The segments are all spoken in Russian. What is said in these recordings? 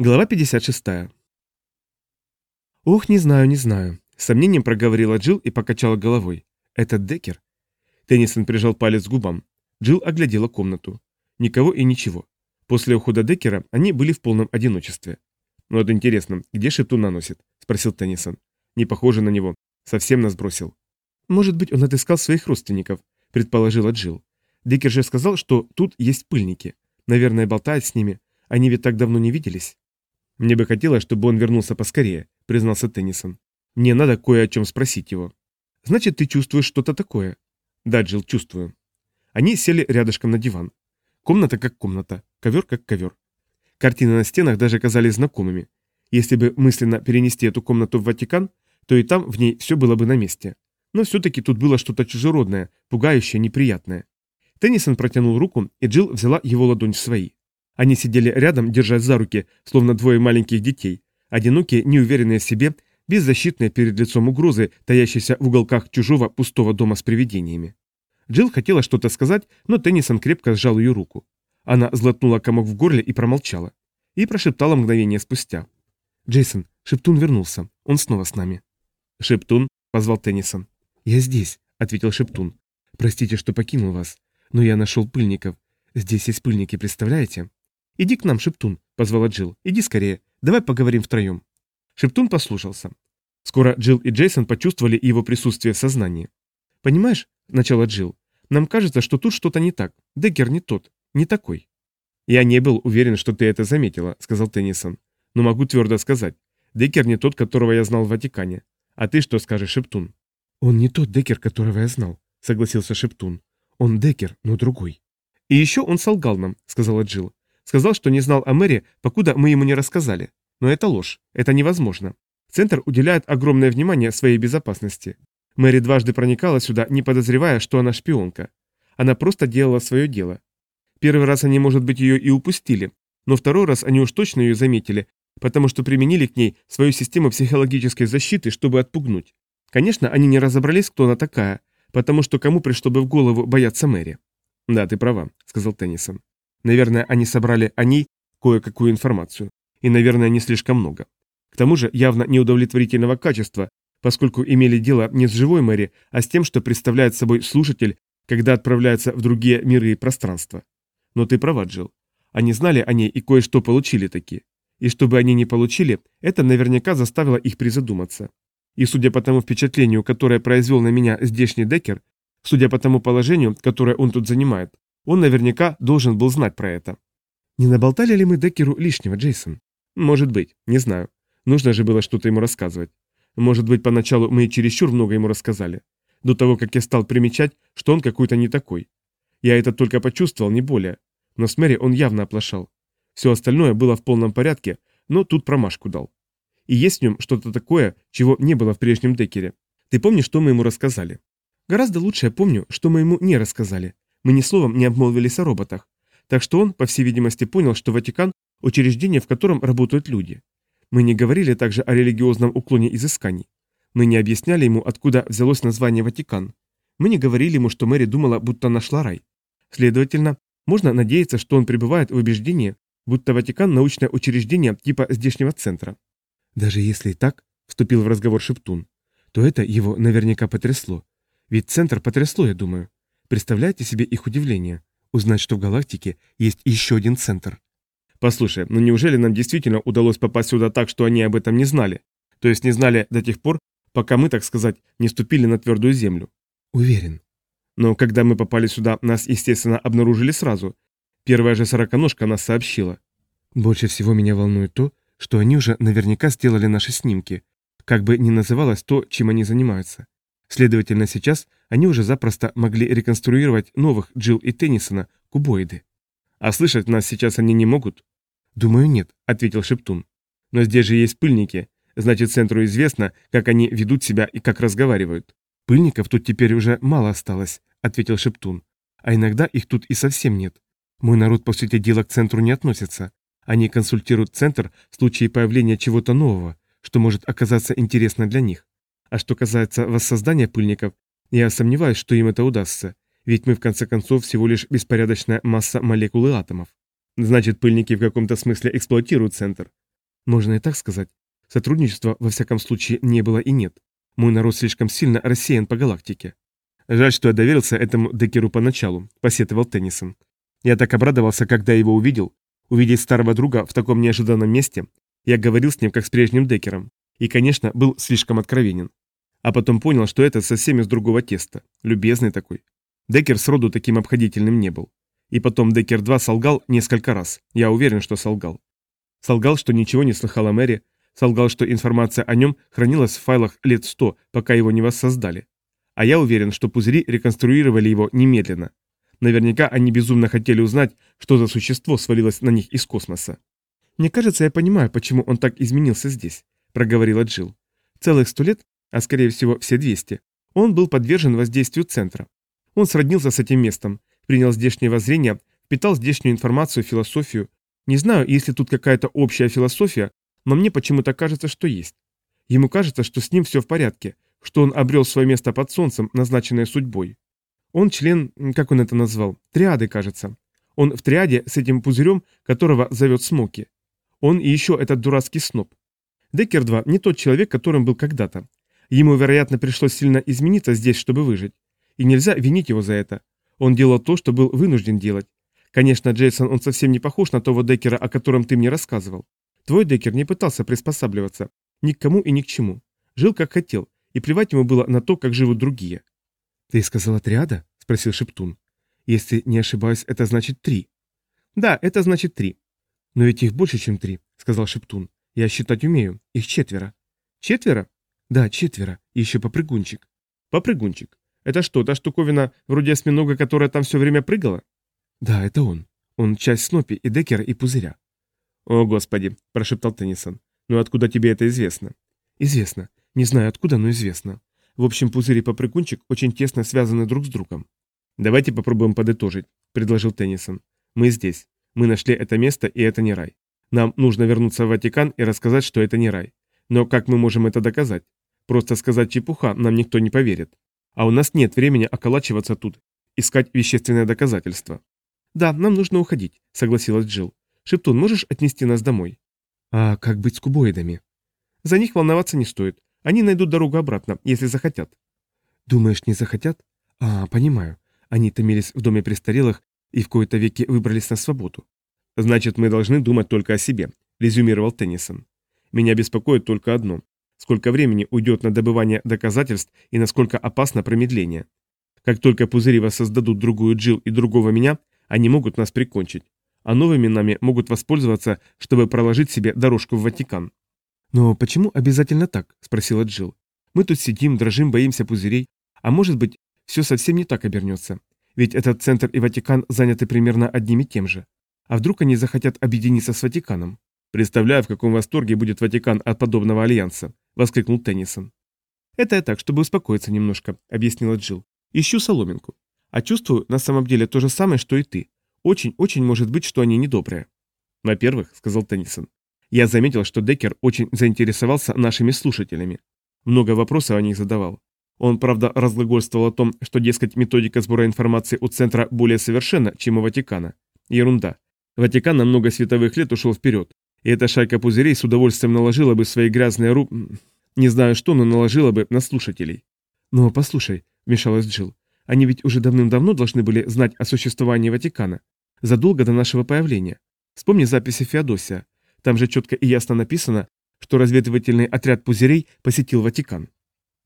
Глава 56. «Ох, не знаю, не знаю», — с сомнением проговорила Джилл и покачала головой. «Это Деккер?» Теннисон прижал палец к губам. Джилл оглядела комнату. Никого и ничего. После ухода Деккера они были в полном одиночестве. «Ну вот интересно, где Шептун наносит?» — спросил Теннисон. «Не похоже на него. Совсем нас бросил». «Может быть, он отыскал своих родственников», — предположила Джилл. Деккер же сказал, что тут есть пыльники. Наверное, болтает с ними. Они ведь так давно не виделись. «Мне бы хотелось, чтобы он вернулся поскорее», — признался Теннисон. «Мне надо кое о чем спросить его». «Значит, ты чувствуешь что-то такое?» «Да, Джилл, чувствую». Они сели рядышком на диван. Комната как комната, ковер как ковер. Картины на стенах даже казались знакомыми. Если бы мысленно перенести эту комнату в Ватикан, то и там в ней все было бы на месте. Но все-таки тут было что-то чужеродное, пугающее, неприятное. Теннисон протянул руку, и Джилл взяла его ладонь в свои. Они сидели рядом, держась за руки, словно двое маленьких детей, одинокие, неуверенные в себе, беззащитные перед лицом угрозы, таящейся в уголках чужого пустого дома с привидениями. Джилл хотела что-то сказать, но Теннисон крепко сжал ее руку. Она злотнула комок в горле и промолчала. И прошептала мгновение спустя. «Джейсон, Шептун вернулся. Он снова с нами». «Шептун?» — позвал Теннисон. «Я здесь», — ответил Шептун. «Простите, что покинул вас, но я нашел пыльников. Здесь есть пыльники, представляете?» «Иди к нам, Шептун», — позвала Джилл. «Иди скорее. Давай поговорим втроем». Шептун послушался. Скоро Джилл и Джейсон почувствовали его присутствие в сознании. «Понимаешь», — начала Джилл, — «нам кажется, что тут что-то не так. Деккер не тот, не такой». «Я не был уверен, что ты это заметила», — сказал Теннисон. «Но могу твердо сказать. Деккер не тот, которого я знал в Ватикане. А ты что скажешь, Шептун?» «Он не тот Деккер, которого я знал», — согласился Шептун. «Он Деккер, но другой». «И еще он солгал нам», — сказала Джилл. Сказал, что не знал о мэре, покуда мы ему не рассказали. Но это ложь. Это невозможно. Центр уделяет огромное внимание своей безопасности. Мэри дважды проникала сюда, не подозревая, что она шпионка. Она просто делала свое дело. Первый раз они, может быть, ее и упустили, но второй раз они уж точно ее заметили, потому что применили к ней свою систему психологической защиты, чтобы отпугнуть. Конечно, они не разобрались, кто она такая, потому что кому пришло бы в голову бояться Мэри. «Да, ты права», — сказал Теннисон. Наверное, они собрали о ней кое-какую информацию. И, наверное, не слишком много. К тому же явно неудовлетворительного качества, поскольку имели дело не с живой Мэри, а с тем, что представляет собой слушатель, когда отправляется в другие миры и пространства. Но ты права, Джилл. Они знали о ней и кое-что получили такие. И чтобы они не получили, это наверняка заставило их призадуматься. И судя по тому впечатлению, которое произвел на меня здешний Деккер, судя по тому положению, которое он тут занимает, он наверняка должен был знать про это. Не наболтали ли мы Деккеру лишнего, Джейсон? Может быть, не знаю. Нужно же было что-то ему рассказывать. Может быть, поначалу мы и чересчур много ему рассказали. До того, как я стал примечать, что он какой-то не такой. Я это только почувствовал, не более. Но с Мэри он явно оплошал. Все остальное было в полном порядке, но тут промашку дал. И есть в нем что-то такое, чего не было в прежнем Деккере. Ты помнишь, что мы ему рассказали? Гораздо лучше я помню, что мы ему не рассказали. Мы ни словом не обмолвились о роботах. Так что он, по всей видимости, понял, что Ватикан – учреждение, в котором работают люди. Мы не говорили также о религиозном уклоне изысканий. Мы не объясняли ему, откуда взялось название Ватикан. Мы не говорили ему, что Мэри думала, будто нашла рай. Следовательно, можно надеяться, что он пребывает в убеждении, будто Ватикан – научное учреждение типа здешнего центра. Даже если и так, вступил в разговор Шептун, то это его наверняка потрясло. Ведь центр потрясло, я думаю. Представляете себе их удивление? Узнать, что в галактике есть еще один центр. Послушай, ну неужели нам действительно удалось попасть сюда так, что они об этом не знали? То есть не знали до тех пор, пока мы, так сказать, не ступили на твердую землю? Уверен. Но когда мы попали сюда, нас, естественно, обнаружили сразу. Первая же сороконожка нас сообщила. Больше всего меня волнует то, что они уже наверняка сделали наши снимки, как бы ни называлось то, чем они занимаются. Следовательно, сейчас они уже запросто могли реконструировать новых Джилл и Теннисона, кубоиды. А слышать нас сейчас они не могут? Думаю, нет, ответил Шептун. Но здесь же есть пыльники, значит, центру известно, как они ведут себя и как разговаривают. Пыльников тут теперь уже мало осталось, ответил Шептун. А иногда их тут и совсем нет. Мой народ, по сути дела, к центру не относится. Они консультируют центр в случае появления чего-то нового, что может оказаться интересно для них. А что касается воссоздания пыльников, я сомневаюсь, что им это удастся, ведь мы в конце концов всего лишь беспорядочная масса молекул и атомов. Значит, пыльники в каком-то смысле эксплуатируют центр. Можно и так сказать. Сотрудничества, во всяком случае, не было и нет. Мой народ слишком сильно рассеян по галактике. Жаль, что я доверился этому Декеру поначалу, посетовал Теннисон. Я так обрадовался, когда его увидел. Увидеть старого друга в таком неожиданном месте. Я говорил с ним, как с прежним Декером. И, конечно, был слишком откровенен. А потом понял, что это совсем из другого теста. Любезный такой. Декер сроду таким обходительным не был. И потом Декер 2 солгал несколько раз. Я уверен, что солгал. Солгал, что ничего не слыхал о мэре, солгал, что информация о нем хранилась в файлах лет сто, пока его не воссоздали. А я уверен, что пузыри реконструировали его немедленно. Наверняка они безумно хотели узнать, что за существо свалилось на них из космоса. «Мне кажется, я понимаю, почему он так изменился здесь», — проговорила Джилл. «Целых сто лет, а скорее всего все двести, он был подвержен воздействию центра. Он сроднился с этим местом, принял здешнее воззрение, впитал здешнюю информацию, философию, не знаю, есть ли тут какая-то общая философия, но мне почему-то кажется, что есть. Ему кажется, что с ним все в порядке, что он обрел свое место под солнцем, назначенное судьбой. Он член, как он это назвал, триады, кажется. Он в триаде с этим пузырем, которого зовет Смоки. Он и еще этот дурацкий сноб. Деккер 2 не тот человек, которым был когда-то. Ему, вероятно, пришлось сильно измениться здесь, чтобы выжить. И нельзя винить его за это. Он делал то, что был вынужден делать. Конечно, Джейсон, он совсем не похож на того Деккера, о котором ты мне рассказывал. Твой Деккер не пытался приспосабливаться. Ни к кому и ни к чему. Жил как хотел, и плевать ему было на то, как живут другие. «Ты сказала триада?» – спросил Шептун. «Если не ошибаюсь, это значит три». «Да, это значит три». «Но ведь их больше, чем три», – сказал Шептун. «Я считать умею. Их четверо». «Четверо?» «Да, четверо. И еще попрыгунчик». «Попрыгунчик. Это что, та штуковина вроде осьминога, которая там все время прыгала?» «Да, это он. Он часть Снопи и Деккера и Пузыря». «О, Господи!» – прошептал Теннисон. «Ну откуда тебе это известно?» «Известно. Не знаю откуда, но известно. В общем, Пузырь и Попрыгунчик очень тесно связаны друг с другом». «Давайте попробуем подытожить», – предложил Теннисон. «Мы здесь. Мы нашли это место, и это не рай. Нам нужно вернуться в Ватикан и рассказать, что это не рай. Но как мы можем это доказать? Просто сказать чепуха нам никто не поверит. А у нас нет времени околачиваться тут, искать вещественное доказательство. «Да, нам нужно уходить», — согласилась Джилл. «Шептун, можешь отнести нас домой?» «А как быть с кубоидами?» «За них волноваться не стоит. Они найдут дорогу обратно, если захотят». «Думаешь, не захотят?» «А, понимаю. Они томились в доме престарелых и в кои-то веки выбрались на свободу». «Значит, мы должны думать только о себе», — резюмировал Теннисон. «Меня беспокоит только одно. Сколько времени уйдет на добывание доказательств и насколько опасно промедление. Как только пузыри воссоздадут другую Джилл и другого меня, они могут нас прикончить, а новыми нами могут воспользоваться, чтобы проложить себе дорожку в Ватикан. «Но почему обязательно так?» – спросила Джилл. «Мы тут сидим, дрожим, боимся пузырей, а может быть, все совсем не так обернется. Ведь этот центр и Ватикан заняты примерно одним и тем же. А вдруг они захотят объединиться с Ватиканом? Представляю, в каком восторге будет Ватикан от подобного альянса, воскликнул Теннисон. Это я так, чтобы успокоиться немножко, объяснила Джилл. Ищу соломинку. А чувствую на самом деле то же самое, что и ты. Очень-очень может быть, что они недобрые. Во-первых, сказал Теннисон, я заметил, что Деккер очень заинтересовался нашими слушателями. Много вопросов о них задавал. Он, правда, разглагольствовал о том, что, дескать, методика сбора информации у Центра более совершенна, чем у Ватикана. Ерунда. Ватикан на много световых лет ушел вперед, и эта шайка пузырей с удовольствием наложила бы свои грязные ру... Не знаю что, но наложила бы на слушателей. «Но послушай», — вмешалась Джилл, они ведь уже давным-давно должны были знать о существовании Ватикана, задолго до нашего появления. Вспомни записи Феодосия. Там же четко и ясно написано, что разведывательный отряд пузырей посетил Ватикан.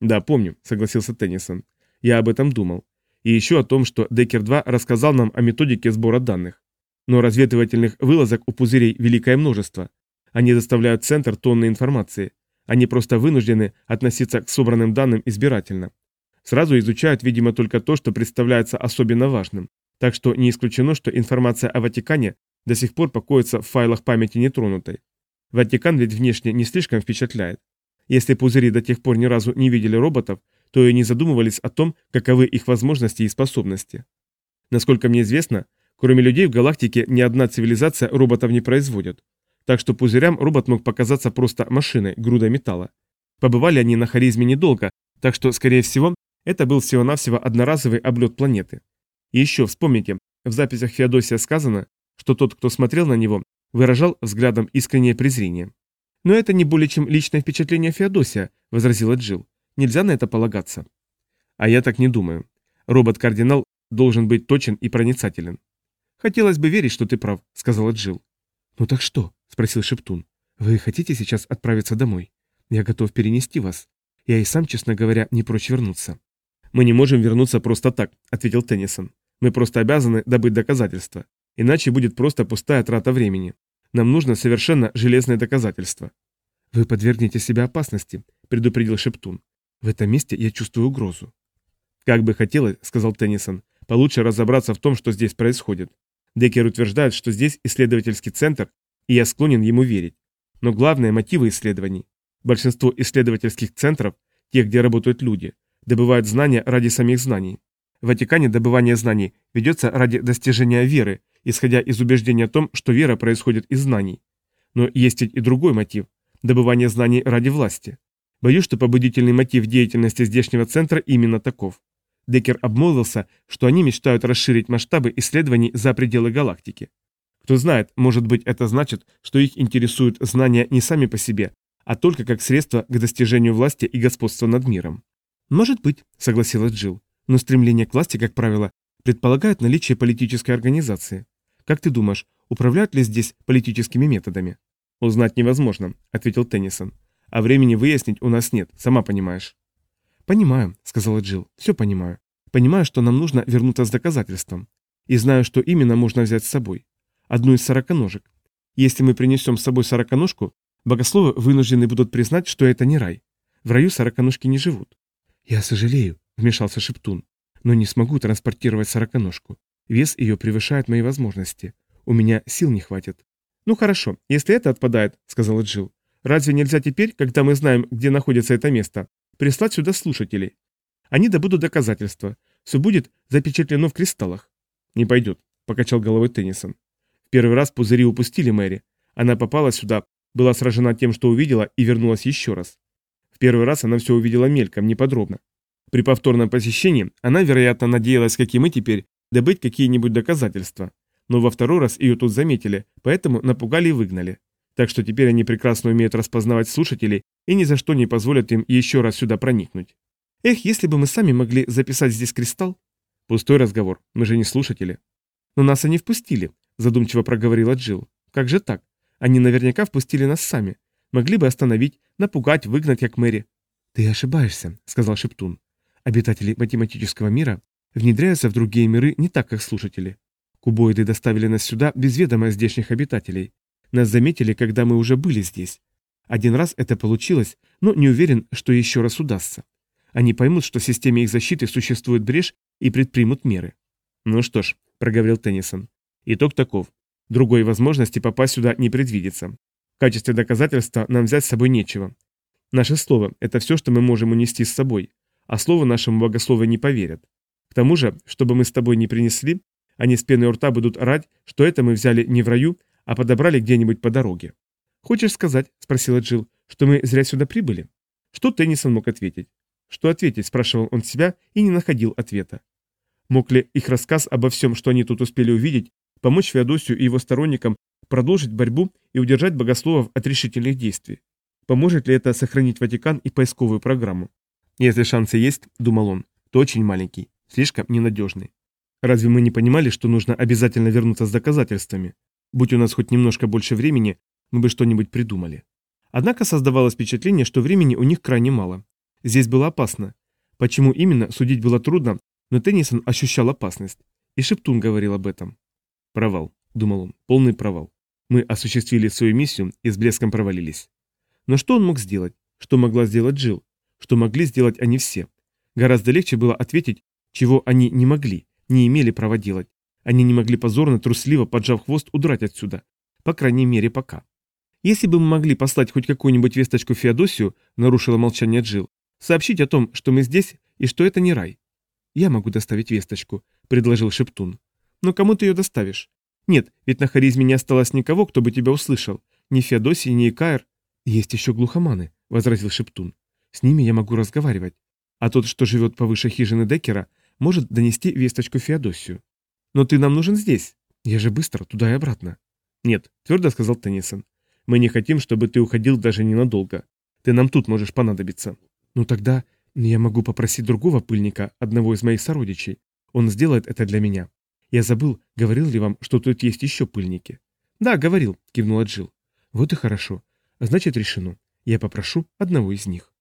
Да, помню, согласился Теннисон. Я об этом думал. И еще о том, что Деккер-2 рассказал нам о методике сбора данных. Но разведывательных вылазок у пузырей великое множество. Они доставляют в центр тонны информации. Они просто вынуждены относиться к собранным данным избирательно. Сразу изучают, видимо, только то, что представляется особенно важным. Так что не исключено, что информация о Ватикане до сих пор покоится в файлах памяти нетронутой. Ватикан ведь внешне не слишком впечатляет. Если пузыри до тех пор ни разу не видели роботов, то и не задумывались о том, каковы их возможности и способности. Насколько мне известно, кроме людей в галактике ни одна цивилизация роботов не производит. Так что пузырям робот мог показаться просто машиной, грудой металла. Побывали они на харизме недолго, так что, скорее всего, это был всего-навсего одноразовый облет планеты. И еще вспомните, в записях Феодосия сказано, что тот, кто смотрел на него, выражал взглядом искреннее презрение. «Но это не более чем личное впечатление Феодосия», — возразила Джилл. «Нельзя на это полагаться». «А я так не думаю. Робот-кардинал должен быть точен и проницателен». «Хотелось бы верить, что ты прав», — сказала Джилл. «Ну так что?» — спросил Шептун. «Вы хотите сейчас отправиться домой? Я готов перенести вас. Я и сам, честно говоря, не прочь вернуться». «Мы не можем вернуться просто так», — ответил Теннисон. «Мы просто обязаны добыть доказательства. Иначе будет просто пустая трата времени. Нам нужно совершенно железное доказательство». «Вы подвергнете себя опасности», — предупредил Шептун. «В этом месте я чувствую угрозу». «Как бы хотелось», — сказал Теннисон, — «получше разобраться в том, что здесь происходит. Деккер утверждает, что здесь исследовательский центр, и я склонен ему верить. Но главное – мотивы исследований. Большинство исследовательских центров, тех, где работают люди, добывают знания ради самих знаний. В Ватикане добывание знаний ведется ради достижения веры, исходя из убеждения о том, что вера происходит из знаний. Но есть и другой мотив – добывание знаний ради власти. Боюсь, что побудительный мотив деятельности здешнего центра именно таков. Деккер обмолвился, что они мечтают расширить масштабы исследований за пределы галактики. Кто знает, может быть это значит, что их интересуют знания не сами по себе, а только как средство к достижению власти и господства над миром. «Может быть», — согласилась Джилл, «но стремление к власти, как правило, предполагает наличие политической организации. Как ты думаешь, управляют ли здесь политическими методами?» «Узнать невозможно», — ответил Теннисон. «А времени выяснить у нас нет, сама понимаешь». «Понимаю», — сказала Джилл, — «все понимаю. Понимаю, что нам нужно вернуться с доказательством. И знаю, что именно можно взять с собой. Одну из сороконожек. Если мы принесем с собой сороконожку, богословы вынуждены будут признать, что это не рай. В раю сороконожки не живут». «Я сожалею», — вмешался Шептун, — «но не смогу транспортировать сороконожку. Вес ее превышает мои возможности. У меня сил не хватит». «Ну хорошо, если это отпадает», — сказала Джилл. «Разве нельзя теперь, когда мы знаем, где находится это место, прислать сюда слушателей. Они добудут доказательства. Все будет запечатлено в кристаллах. Не пойдет, покачал головой Теннисон. В первый раз пузыри упустили Мэри. Она попала сюда, была сражена тем, что увидела, и вернулась еще раз. В первый раз она все увидела мельком, неподробно. При повторном посещении она, вероятно, надеялась, как и мы теперь, добыть какие-нибудь доказательства. Но во второй раз ее тут заметили, поэтому напугали и выгнали. Так что теперь они прекрасно умеют распознавать слушателей и ни за что не позволят им еще раз сюда проникнуть. Эх, если бы мы сами могли записать здесь кристалл. Пустой разговор, мы же не слушатели. Но нас они впустили, задумчиво проговорила Джилл. Как же так? Они наверняка впустили нас сами. Могли бы остановить, напугать, выгнать, как Мэри. Ты ошибаешься, сказал Шептун. Обитатели математического мира внедряются в другие миры не так, как слушатели. Кубоиды доставили нас сюда без ведома здешних обитателей. Нас заметили, когда мы уже были здесь. Один раз это получилось, но не уверен, что еще раз удастся. Они поймут, что в системе их защиты существует брешь и предпримут меры. Ну что ж, проговорил Теннисон. Итог таков. Другой возможности попасть сюда не предвидится. В качестве доказательства нам взять с собой нечего. Наше слово – это все, что мы можем унести с собой, а слово нашему богослову не поверят. К тому же, чтобы мы с тобой не принесли, они с пеной у рта будут орать, что это мы взяли не в раю, а подобрали где-нибудь по дороге. «Хочешь сказать, — спросила Джилл, — что мы зря сюда прибыли?» Что Теннисон мог ответить? Что ответить, спрашивал он себя и не находил ответа. Мог ли их рассказ обо всем, что они тут успели увидеть, помочь Феодосию и его сторонникам продолжить борьбу и удержать богословов от решительных действий? Поможет ли это сохранить Ватикан и поисковую программу? Если шансы есть, думал он, то очень маленький, слишком ненадежный. Разве мы не понимали, что нужно обязательно вернуться с доказательствами? Будь у нас хоть немножко больше времени, мы бы что-нибудь придумали. Однако создавалось впечатление, что времени у них крайне мало. Здесь было опасно. Почему именно, судить было трудно, но Теннисон ощущал опасность. И Шептун говорил об этом. «Провал», — думал он, — «полный провал. Мы осуществили свою миссию и с блеском провалились». Но что он мог сделать? Что могла сделать Джилл? Что могли сделать они все? Гораздо легче было ответить, чего они не могли, не имели права делать. Они не могли позорно, трусливо, поджав хвост, удрать отсюда. По крайней мере, пока. Если бы мы могли послать хоть какую-нибудь весточку Феодосию, нарушила молчание Джил, сообщить о том, что мы здесь и что это не рай. Я могу доставить весточку, предложил Шептун. Но кому ты ее доставишь? Нет, ведь на харизме не осталось никого, кто бы тебя услышал. Ни Феодосий, ни Икаер. Есть еще глухоманы, возразил Шептун. С ними я могу разговаривать. А тот, что живет повыше хижины Деккера, может донести весточку Феодосию. Но ты нам нужен здесь. Я же быстро, туда и обратно. Нет, твердо сказал Теннисон. Мы не хотим, чтобы ты уходил даже ненадолго. Ты нам тут можешь понадобиться. Ну тогда я могу попросить другого пыльника, одного из моих сородичей. Он сделает это для меня. Я забыл, говорил ли вам, что тут есть еще пыльники. Да, говорил, кивнула Джил. Вот и хорошо. Значит, решено. Я попрошу одного из них.